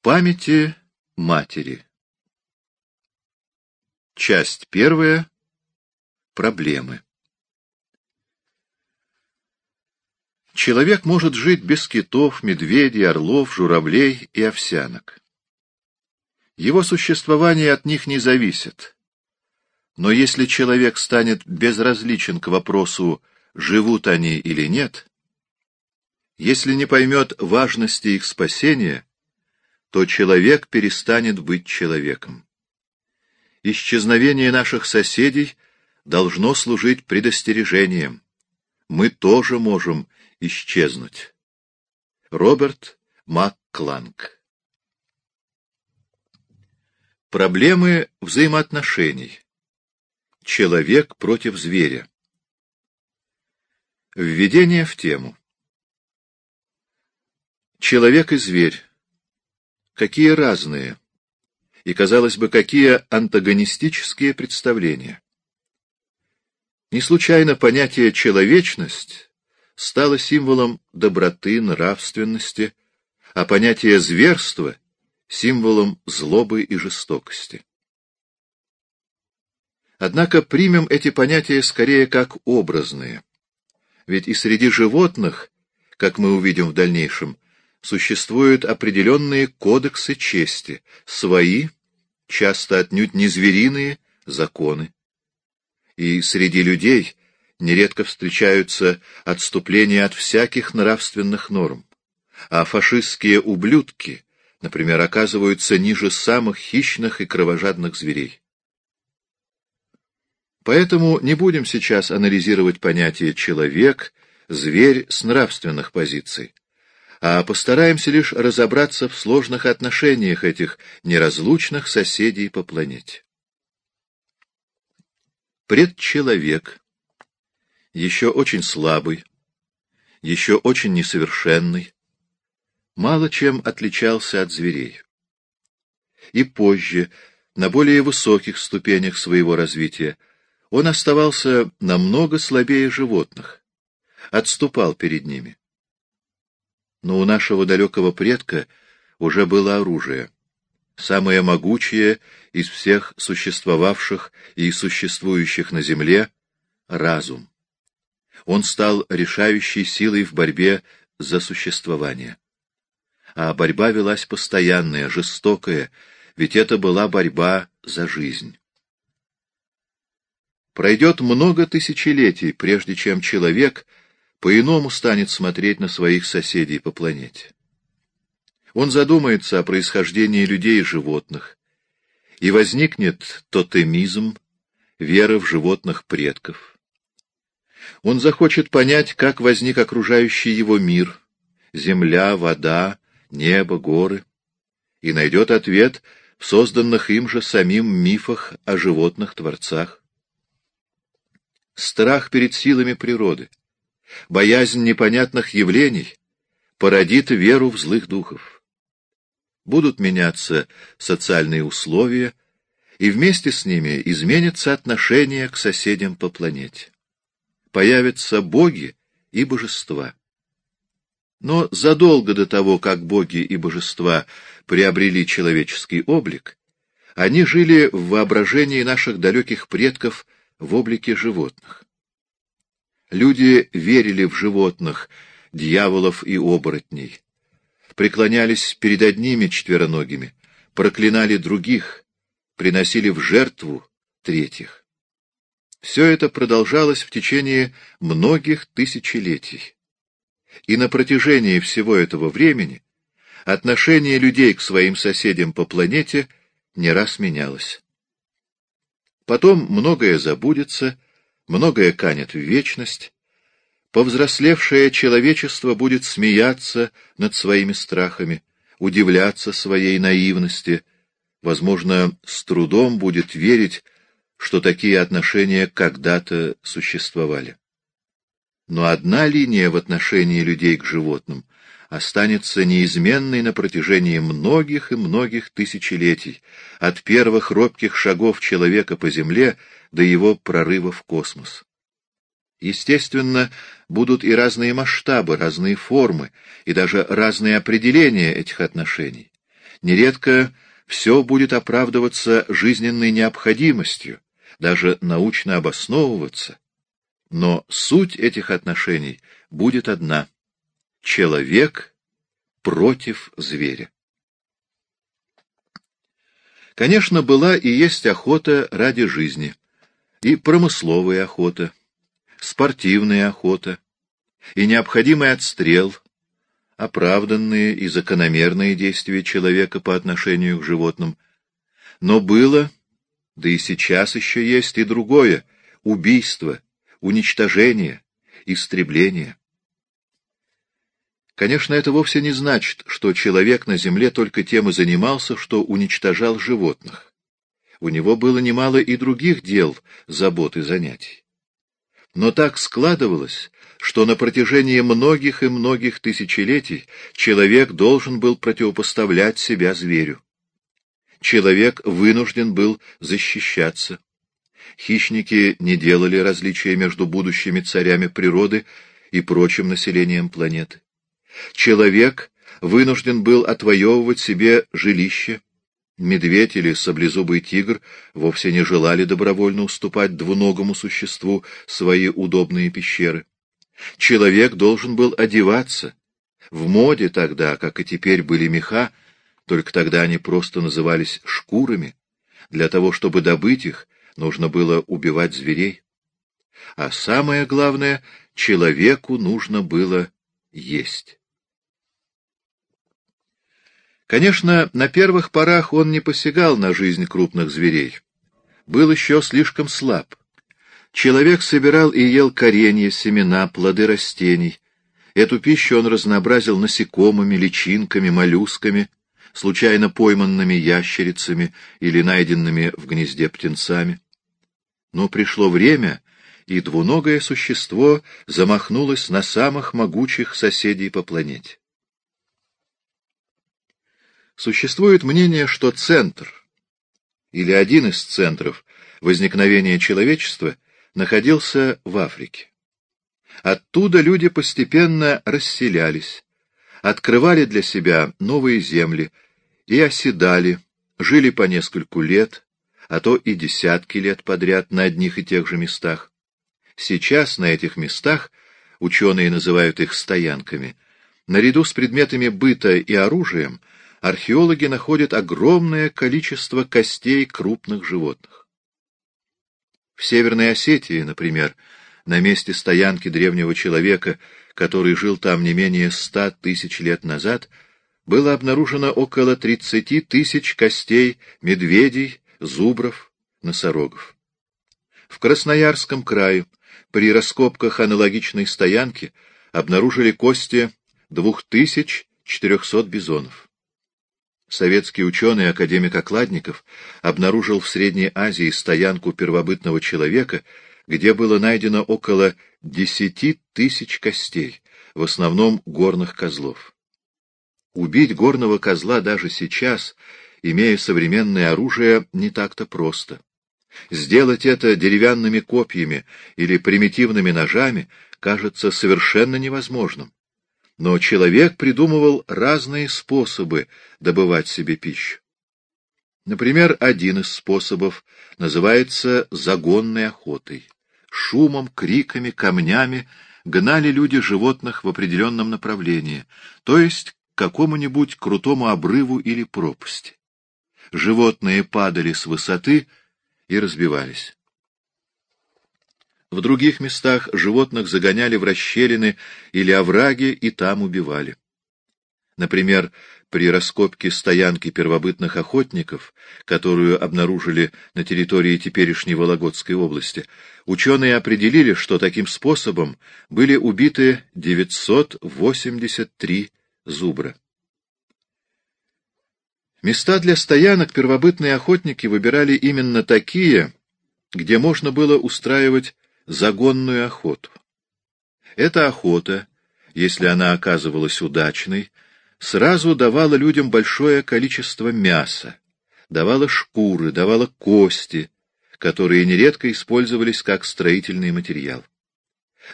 Памяти матери. Часть первая. Проблемы. Человек может жить без китов, медведей, орлов, журавлей и овсянок. Его существование от них не зависит. Но если человек станет безразличен к вопросу, живут они или нет, если не поймет важности их спасения, то человек перестанет быть человеком. Исчезновение наших соседей должно служить предостережением. Мы тоже можем исчезнуть. Роберт МакКланг Проблемы взаимоотношений. Человек против зверя. Введение в тему. Человек и зверь какие разные и, казалось бы, какие антагонистические представления. Не случайно понятие «человечность» стало символом доброты, нравственности, а понятие «зверство» — символом злобы и жестокости. Однако примем эти понятия скорее как образные, ведь и среди животных, как мы увидим в дальнейшем, существуют определенные кодексы чести, свои, часто отнюдь не звериные, законы. И среди людей нередко встречаются отступления от всяких нравственных норм, а фашистские ублюдки, например, оказываются ниже самых хищных и кровожадных зверей. Поэтому не будем сейчас анализировать понятие «человек», «зверь» с нравственных позиций а постараемся лишь разобраться в сложных отношениях этих неразлучных соседей по планете. Предчеловек, еще очень слабый, еще очень несовершенный, мало чем отличался от зверей. И позже, на более высоких ступенях своего развития, он оставался намного слабее животных, отступал перед ними но у нашего далекого предка уже было оружие, самое могучее из всех существовавших и существующих на Земле — разум. Он стал решающей силой в борьбе за существование. А борьба велась постоянная, жестокая, ведь это была борьба за жизнь. Пройдет много тысячелетий, прежде чем человек — по-иному станет смотреть на своих соседей по планете. Он задумается о происхождении людей и животных, и возникнет тотемизм, вера в животных предков. Он захочет понять, как возник окружающий его мир, земля, вода, небо, горы, и найдет ответ в созданных им же самим мифах о животных-творцах. Страх перед силами природы, боязнь непонятных явлений породит веру в злых духов. Будут меняться социальные условия, и вместе с ними изменятся отношения к соседям по планете. Появятся боги и божества. Но задолго до того, как боги и божества приобрели человеческий облик, они жили в воображении наших далеких предков в облике животных. Люди верили в животных, дьяволов и оборотней, преклонялись перед одними четвероногими, проклинали других, приносили в жертву третьих. Все это продолжалось в течение многих тысячелетий. И на протяжении всего этого времени отношение людей к своим соседям по планете не раз менялось. Потом многое забудется, многое канет в вечность, повзрослевшее человечество будет смеяться над своими страхами, удивляться своей наивности, возможно, с трудом будет верить, что такие отношения когда-то существовали. Но одна линия в отношении людей к животным останется неизменной на протяжении многих и многих тысячелетий, от первых робких шагов человека по земле до его прорыва в космос. Естественно, будут и разные масштабы, разные формы, и даже разные определения этих отношений. Нередко все будет оправдываться жизненной необходимостью, даже научно обосновываться. Но суть этих отношений будет одна — человек против зверя. Конечно, была и есть охота ради жизни, и промысловая охота, спортивная охота, и необходимый отстрел, оправданные и закономерные действия человека по отношению к животным. Но было, да и сейчас еще есть и другое — убийство, уничтожение, истребление. Конечно, это вовсе не значит, что человек на земле только тем и занимался, что уничтожал животных. У него было немало и других дел, забот и занятий. Но так складывалось, что на протяжении многих и многих тысячелетий человек должен был противопоставлять себя зверю. Человек вынужден был защищаться. Хищники не делали различия между будущими царями природы и прочим населением планеты. Человек вынужден был отвоевывать себе жилище. Медведь или саблезубый тигр вовсе не желали добровольно уступать двуногому существу свои удобные пещеры. Человек должен был одеваться. В моде тогда, как и теперь, были меха, только тогда они просто назывались шкурами. Для того, чтобы добыть их, нужно было убивать зверей. А самое главное, человеку нужно было есть. Конечно, на первых порах он не посягал на жизнь крупных зверей. Был еще слишком слаб. Человек собирал и ел коренья, семена, плоды растений. Эту пищу он разнообразил насекомыми, личинками, моллюсками, случайно пойманными ящерицами или найденными в гнезде птенцами. Но пришло время, и двуногое существо замахнулось на самых могучих соседей по планете. Существует мнение, что центр, или один из центров возникновения человечества — находился в Африке. Оттуда люди постепенно расселялись, открывали для себя новые земли и оседали, жили по нескольку лет, а то и десятки лет подряд на одних и тех же местах. Сейчас на этих местах, ученые называют их стоянками, наряду с предметами быта и оружием, археологи находят огромное количество костей крупных животных. В Северной Осетии, например, на месте стоянки древнего человека, который жил там не менее ста тысяч лет назад, было обнаружено около тридцати тысяч костей медведей, зубров, носорогов. В Красноярском крае при раскопках аналогичной стоянки обнаружили кости двух тысяч четырехсот бизонов. Советский ученый, академик Окладников, обнаружил в Средней Азии стоянку первобытного человека, где было найдено около десяти тысяч костей, в основном горных козлов. Убить горного козла даже сейчас, имея современное оружие, не так-то просто. Сделать это деревянными копьями или примитивными ножами кажется совершенно невозможным. Но человек придумывал разные способы добывать себе пищу. Например, один из способов называется загонной охотой. Шумом, криками, камнями гнали люди животных в определенном направлении, то есть к какому-нибудь крутому обрыву или пропасти. Животные падали с высоты и разбивались. В других местах животных загоняли в расщелины или овраги и там убивали. Например, при раскопке стоянки первобытных охотников, которую обнаружили на территории теперешней Вологодской области, ученые определили, что таким способом были убиты 983 зубра. Места для стоянок первобытные охотники выбирали именно такие, где можно было устраивать загонную охоту. Эта охота, если она оказывалась удачной, сразу давала людям большое количество мяса, давала шкуры, давала кости, которые нередко использовались как строительный материал.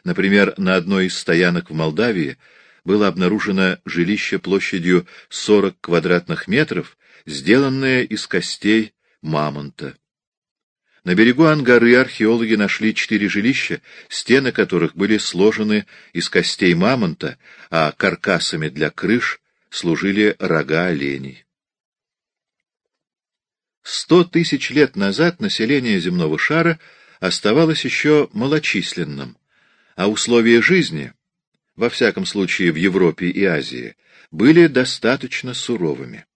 Например, на одной из стоянок в Молдавии было обнаружено жилище площадью 40 квадратных метров, сделанное из костей мамонта. На берегу Ангары археологи нашли четыре жилища, стены которых были сложены из костей мамонта, а каркасами для крыш служили рога оленей. Сто тысяч лет назад население земного шара оставалось еще малочисленным, а условия жизни, во всяком случае в Европе и Азии, были достаточно суровыми.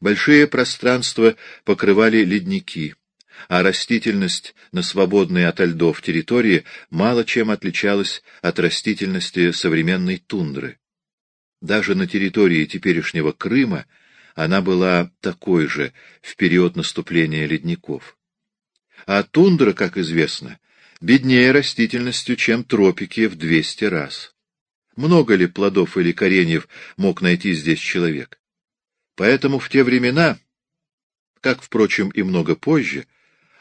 Большие пространства покрывали ледники, а растительность на свободной от льдов территории мало чем отличалась от растительности современной тундры. Даже на территории теперешнего Крыма она была такой же в период наступления ледников. А тундра, как известно, беднее растительностью, чем тропики в 200 раз. Много ли плодов или кореньев мог найти здесь человек? Поэтому в те времена, как, впрочем, и много позже,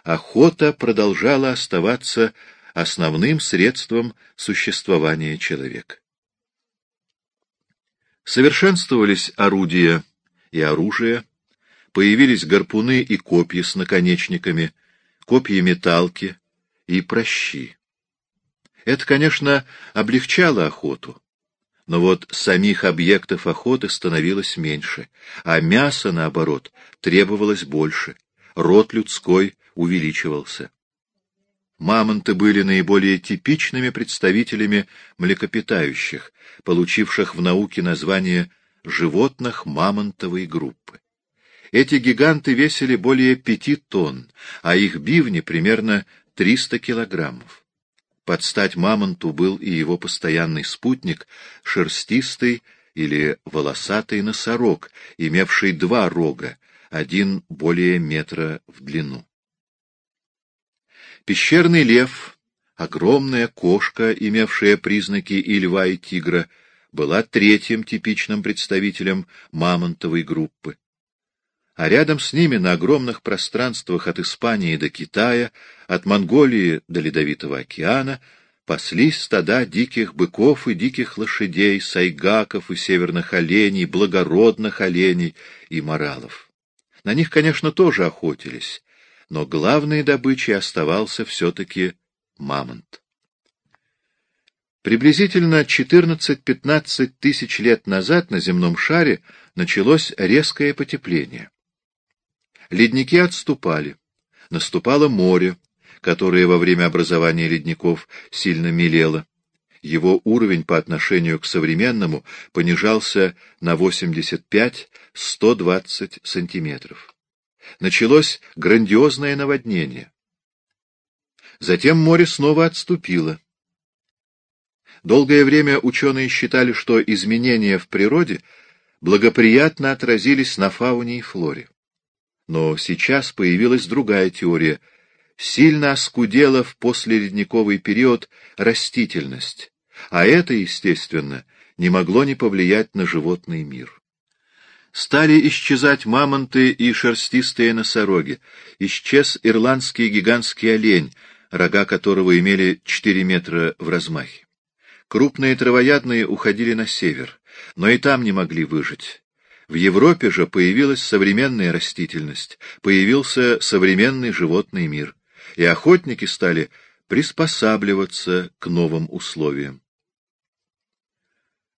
охота продолжала оставаться основным средством существования человека. Совершенствовались орудия и оружие, появились гарпуны и копья с наконечниками, копья-металки и прощи. Это, конечно, облегчало охоту, но вот самих объектов охоты становилось меньше, а мяса, наоборот, требовалось больше, род людской увеличивался. Мамонты были наиболее типичными представителями млекопитающих, получивших в науке название животных мамонтовой группы. Эти гиганты весили более пяти тонн, а их бивни примерно 300 килограммов. Под стать мамонту был и его постоянный спутник, шерстистый или волосатый носорог, имевший два рога, один более метра в длину. Пещерный лев, огромная кошка, имевшая признаки и льва, и тигра, была третьим типичным представителем мамонтовой группы. А рядом с ними на огромных пространствах от Испании до Китая, от Монголии до Ледовитого океана паслись стада диких быков и диких лошадей, сайгаков и северных оленей, благородных оленей и моралов. На них, конечно, тоже охотились, но главной добычей оставался все-таки мамонт. Приблизительно 14-15 тысяч лет назад на земном шаре началось резкое потепление. Ледники отступали, наступало море, которое во время образования ледников сильно мелело. Его уровень по отношению к современному понижался на 85-120 сантиметров началось грандиозное наводнение. Затем море снова отступило. Долгое время ученые считали, что изменения в природе благоприятно отразились на фауне и флоре. Но сейчас появилась другая теория. Сильно оскудела в послеледниковый период растительность, а это, естественно, не могло не повлиять на животный мир. Стали исчезать мамонты и шерстистые носороги. Исчез ирландский гигантский олень, рога которого имели 4 метра в размахе. Крупные травоядные уходили на север, но и там не могли выжить. В Европе же появилась современная растительность, появился современный животный мир, и охотники стали приспосабливаться к новым условиям.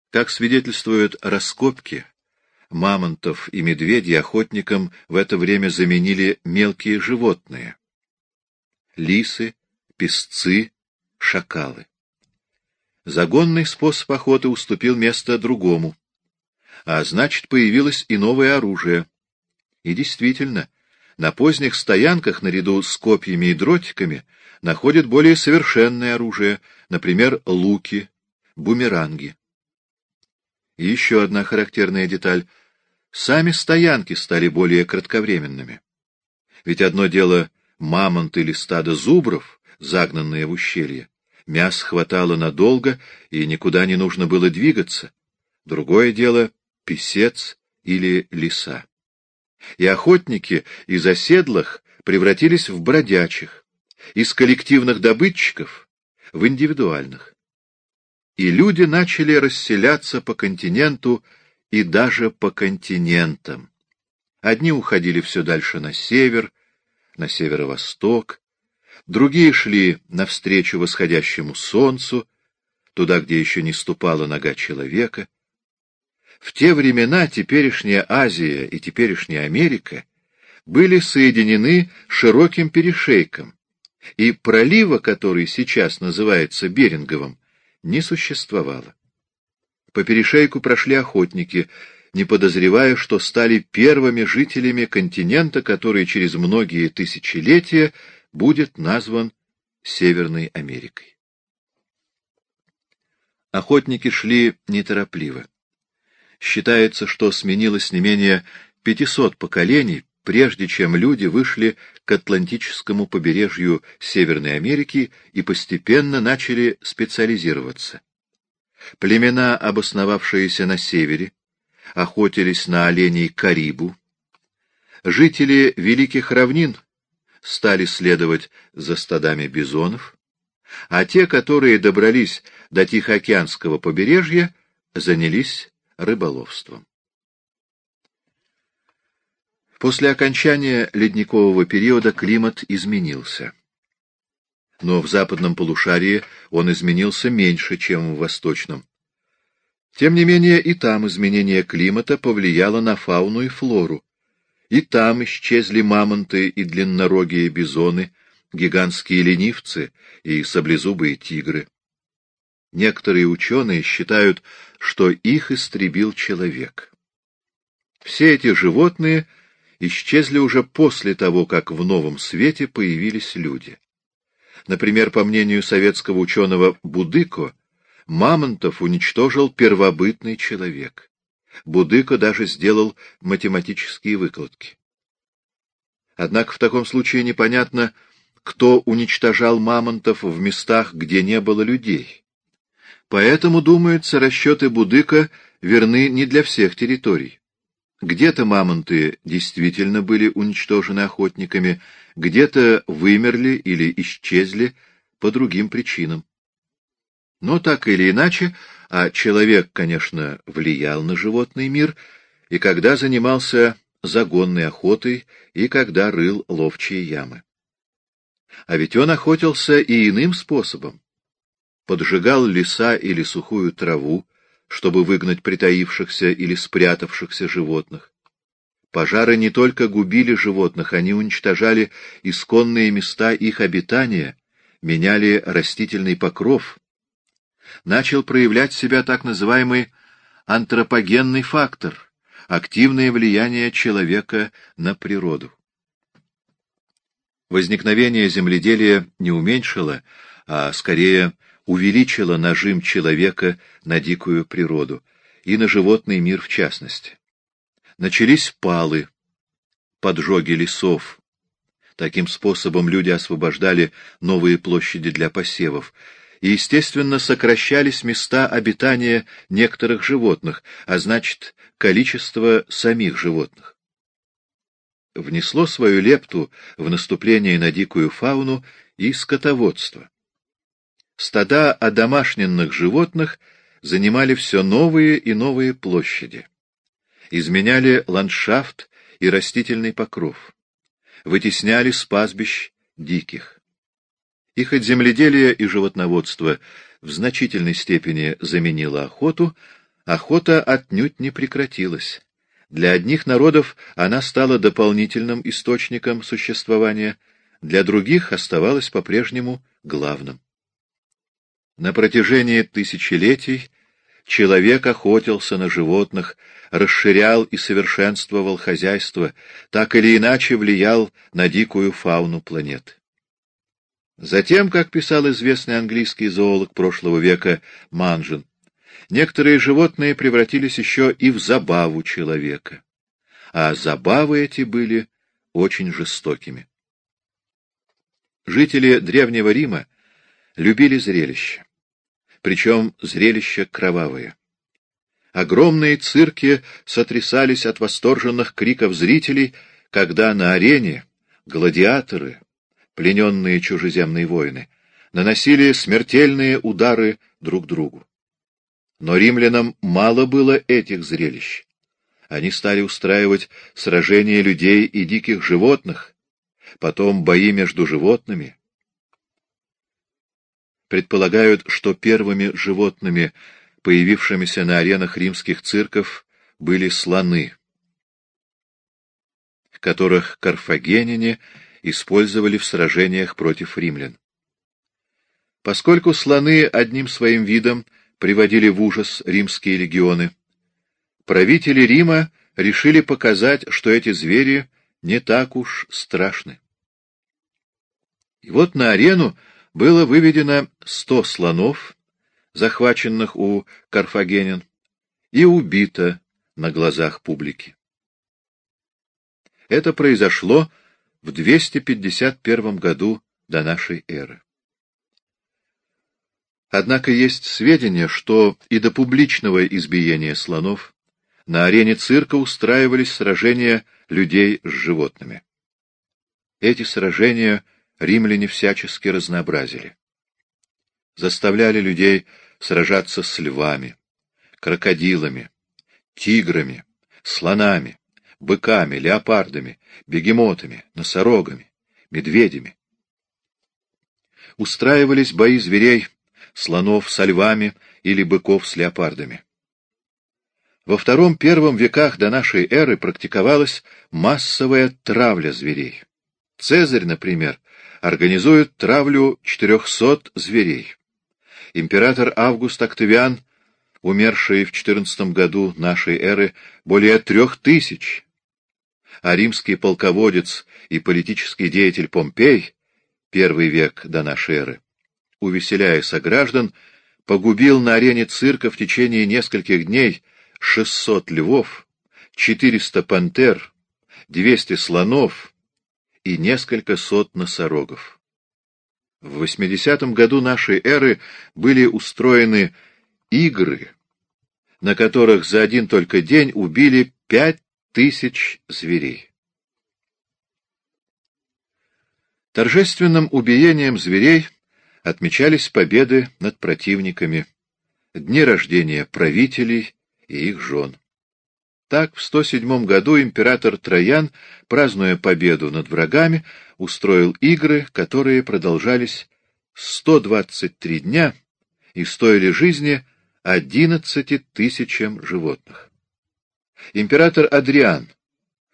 Как свидетельствуют раскопки, мамонтов и медведей охотникам в это время заменили мелкие животные — лисы, песцы, шакалы. Загонный способ охоты уступил место другому, а значит, появилось и новое оружие. И действительно, на поздних стоянках наряду с копьями и дротиками находят более совершенное оружие, например, луки, бумеранги. И еще одна характерная деталь — сами стоянки стали более кратковременными. Ведь одно дело мамонт или стадо зубров, загнанные в ущелье. Мяс хватало надолго, и никуда не нужно было двигаться. Другое дело — писец или лиса. И охотники из оседлых превратились в бродячих, из коллективных добытчиков — в индивидуальных. и люди начали расселяться по континенту и даже по континентам. Одни уходили все дальше на север, на северо-восток, другие шли навстречу восходящему солнцу, туда, где еще не ступала нога человека. В те времена теперешняя Азия и теперешняя Америка были соединены широким перешейком, и пролива, который сейчас называется Беринговым, не существовало. По перешейку прошли охотники, не подозревая, что стали первыми жителями континента, который через многие тысячелетия будет назван Северной Америкой. Охотники шли неторопливо. Считается, что сменилось не менее 500 поколений, прежде чем люди вышли к Атлантическому побережью Северной Америки и постепенно начали специализироваться. Племена, обосновавшиеся на севере, охотились на оленей Карибу. Жители Великих Равнин стали следовать за стадами бизонов, а те, которые добрались до Тихоокеанского побережья, занялись рыболовством. После окончания ледникового периода климат изменился. Но в западном полушарии он изменился меньше, чем в восточном. Тем не менее, и там изменение климата повлияло на фауну и флору. И там исчезли мамонты и длиннорогие бизоны, гигантские ленивцы и саблезубые тигры. Некоторые ученые считают, что их истребил человек. Все эти животные — исчезли уже после того, как в новом свете появились люди. Например, по мнению советского ученого Будыко, мамонтов уничтожил первобытный человек. Будыко даже сделал математические выкладки. Однако в таком случае непонятно, кто уничтожал мамонтов в местах, где не было людей. Поэтому, думается, расчеты Будыка верны не для всех территорий. Где-то мамонты действительно были уничтожены охотниками, где-то вымерли или исчезли по другим причинам. Но так или иначе, а человек, конечно, влиял на животный мир, и когда занимался загонной охотой, и когда рыл ловчие ямы. А ведь он охотился и иным способом. Поджигал леса или сухую траву, чтобы выгнать притаившихся или спрятавшихся животных. Пожары не только губили животных, они уничтожали исконные места их обитания, меняли растительный покров. Начал проявлять себя так называемый антропогенный фактор, активное влияние человека на природу. Возникновение земледелия не уменьшило, а скорее увеличила нажим человека на дикую природу и на животный мир в частности. Начались палы, поджоги лесов. Таким способом люди освобождали новые площади для посевов, и, естественно, сокращались места обитания некоторых животных, а значит, количество самих животных. Внесло свою лепту в наступление на дикую фауну и скотоводство. Стада одомашненных животных занимали все новые и новые площади. Изменяли ландшафт и растительный покров. Вытесняли с пастбищ диких. И хоть земледелие и животноводство в значительной степени заменило охоту, охота отнюдь не прекратилась. Для одних народов она стала дополнительным источником существования, для других оставалась по-прежнему главным. На протяжении тысячелетий человек охотился на животных, расширял и совершенствовал хозяйство, так или иначе влиял на дикую фауну планеты. Затем, как писал известный английский зоолог прошлого века Манжин, некоторые животные превратились еще и в забаву человека, а забавы эти были очень жестокими. Жители Древнего Рима любили зрелище причем зрелище кровавое. Огромные цирки сотрясались от восторженных криков зрителей, когда на арене гладиаторы, плененные чужеземные воины, наносили смертельные удары друг другу. Но римлянам мало было этих зрелищ. Они стали устраивать сражения людей и диких животных, потом бои между животными. Предполагают, что первыми животными, появившимися на аренах римских цирков, были слоны, которых карфагеняне использовали в сражениях против римлян. Поскольку слоны одним своим видом приводили в ужас римские легионы, правители Рима решили показать, что эти звери не так уж страшны. И вот на арену было выведено сто слонов, захваченных у карфагенян, и убито на глазах публики. Это произошло в 251 году до нашей эры. Однако есть сведения, что и до публичного избиения слонов на арене цирка устраивались сражения людей с животными. Эти сражения римляне всячески разнообразили. Заставляли людей сражаться с львами, крокодилами, тиграми, слонами, быками, леопардами, бегемотами, носорогами, медведями. Устраивались бои зверей, слонов со львами или быков с леопардами. Во втором-первом веках до нашей эры практиковалась массовая травля зверей. Цезарь, например, организует травлю 400 зверей. Император Август Октавиан, умерший в 14 году нашей эры, более трех тысяч а римский полководец и политический деятель Помпей, первый век до нашей эры, увеселяя сограждан, погубил на арене цирка в течение нескольких дней 600 львов, 400 пантер, 200 слонов и несколько сот носорогов. В 80 году нашей эры были устроены игры, на которых за один только день убили пять тысяч зверей. Торжественным убиением зверей отмечались победы над противниками, дни рождения правителей и их жен. Так, в 107 году император Троян, празднуя победу над врагами, устроил игры, которые продолжались 123 дня и стоили жизни 11 тысячам животных. Император Адриан,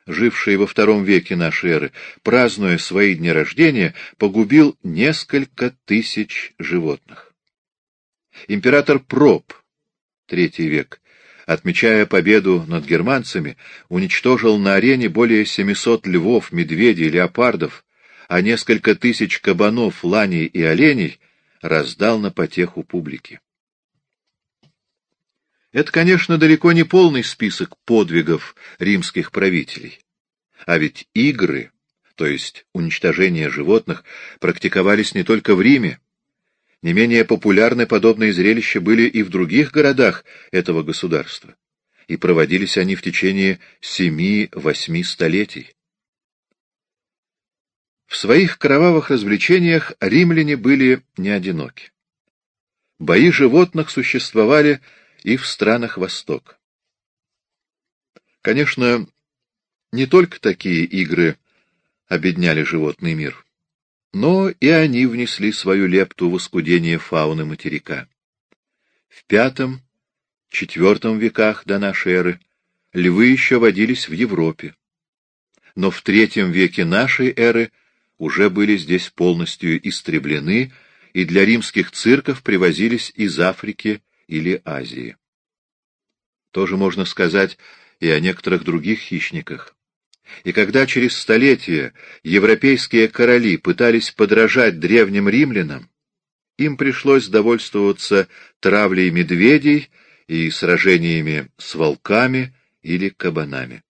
живший во втором веке нашей эры, празднуя свои дни рождения, погубил несколько тысяч животных. Император Проб, третий век, отмечая победу над германцами, уничтожил на арене более 700 львов, медведей, леопардов, а несколько тысяч кабанов, ланей и оленей раздал на потеху публики. Это, конечно, далеко не полный список подвигов римских правителей. А ведь игры, то есть уничтожение животных, практиковались не только в Риме. Не менее популярны подобные зрелища были и в других городах этого государства. И проводились они в течение семи-восьми столетий. В своих кровавых развлечениях римляне были не одиноки. Бои животных существовали и в странах Востока. Конечно, не только такие игры обедняли животный мир, но и они внесли свою лепту в оскудение фауны материка. В пятом, четвертом веках до нашей эры львы еще водились в Европе, но в третьем веке нашей эры уже были здесь полностью истреблены и для римских цирков привозились из Африки или Азии. Тоже можно сказать и о некоторых других хищниках. И когда через столетия европейские короли пытались подражать древним римлянам, им пришлось довольствоваться травлей медведей и сражениями с волками или кабанами.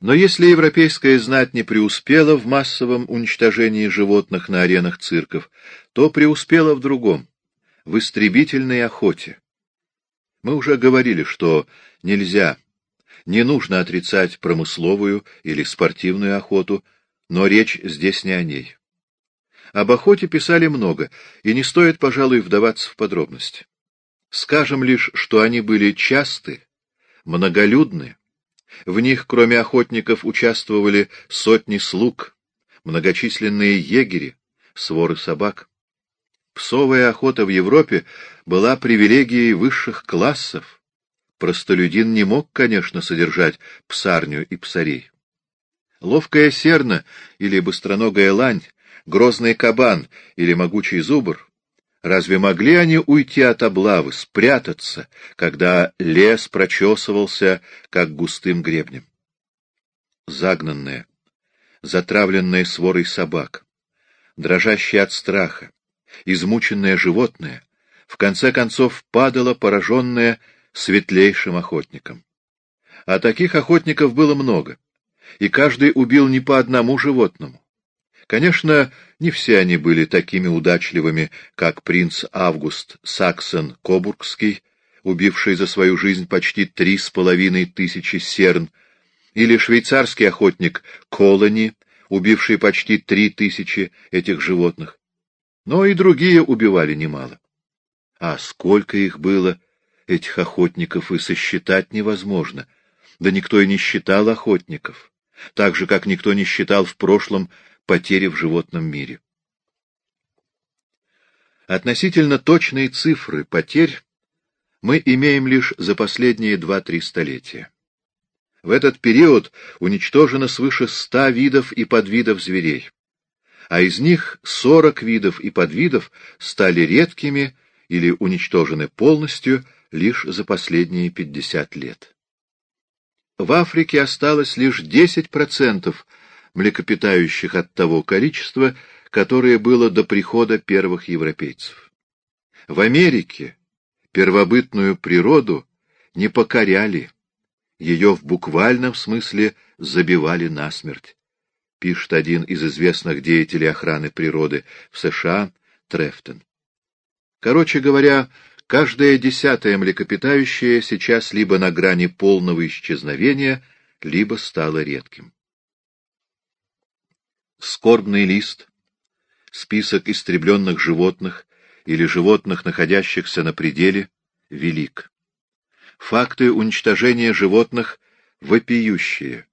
Но если европейская знать не преуспела в массовом уничтожении животных на аренах цирков, то преуспела в другом — в истребительной охоте. Мы уже говорили, что нельзя, не нужно отрицать промысловую или спортивную охоту, но речь здесь не о ней. Об охоте писали много, и не стоит, пожалуй, вдаваться в подробности. Скажем лишь, что они были часты, многолюдны, в них, кроме охотников, участвовали сотни слуг, многочисленные егери, своры собак. Псовая охота в Европе была привилегией высших классов. Простолюдин не мог, конечно, содержать псарню и псарей. Ловкая серна или быстроногая лань, грозный кабан или могучий зубр Разве могли они уйти от облавы, спрятаться, когда лес прочесывался, как густым гребнем? Загнанная, затравленная сворой собак, дрожащая от страха, измученное животное, в конце концов падало, пораженное светлейшим охотником. А таких охотников было много, и каждый убил не по одному животному. Конечно, не все они были такими удачливыми, как принц Август Саксон-Кобургский, убивший за свою жизнь почти три с половиной тысячи серн, или швейцарский охотник Колони, убивший почти три тысячи этих животных. Но и другие убивали немало. А сколько их было, этих охотников, и сосчитать невозможно. Да никто и не считал охотников. Так же, как никто не считал в прошлом потери в животном мире. Относительно точные цифры потерь мы имеем лишь за последние два-три столетия. В этот период уничтожено свыше ста видов и подвидов зверей, а из них сорок видов и подвидов стали редкими или уничтожены полностью лишь за последние пятьдесят лет. В Африке осталось лишь десять процентов млекопитающих от того количества, которое было до прихода первых европейцев. В Америке первобытную природу не покоряли, ее в буквальном смысле забивали насмерть, пишет один из известных деятелей охраны природы в США Трефтон. Короче говоря, каждое десятое млекопитающее сейчас либо на грани полного исчезновения, либо стало редким скорбный лист, список истребленных животных или животных, находящихся на пределе, велик. Факты уничтожения животных вопиющие.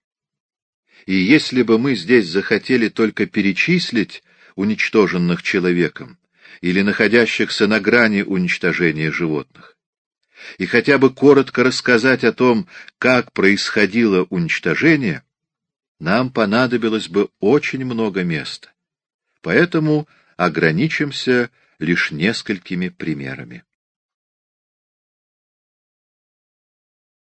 И если бы мы здесь захотели только перечислить уничтоженных человеком или находящихся на грани уничтожения животных, и хотя бы коротко рассказать о том, как происходило уничтожение, нам понадобилось бы очень много места. Поэтому ограничимся лишь несколькими примерами.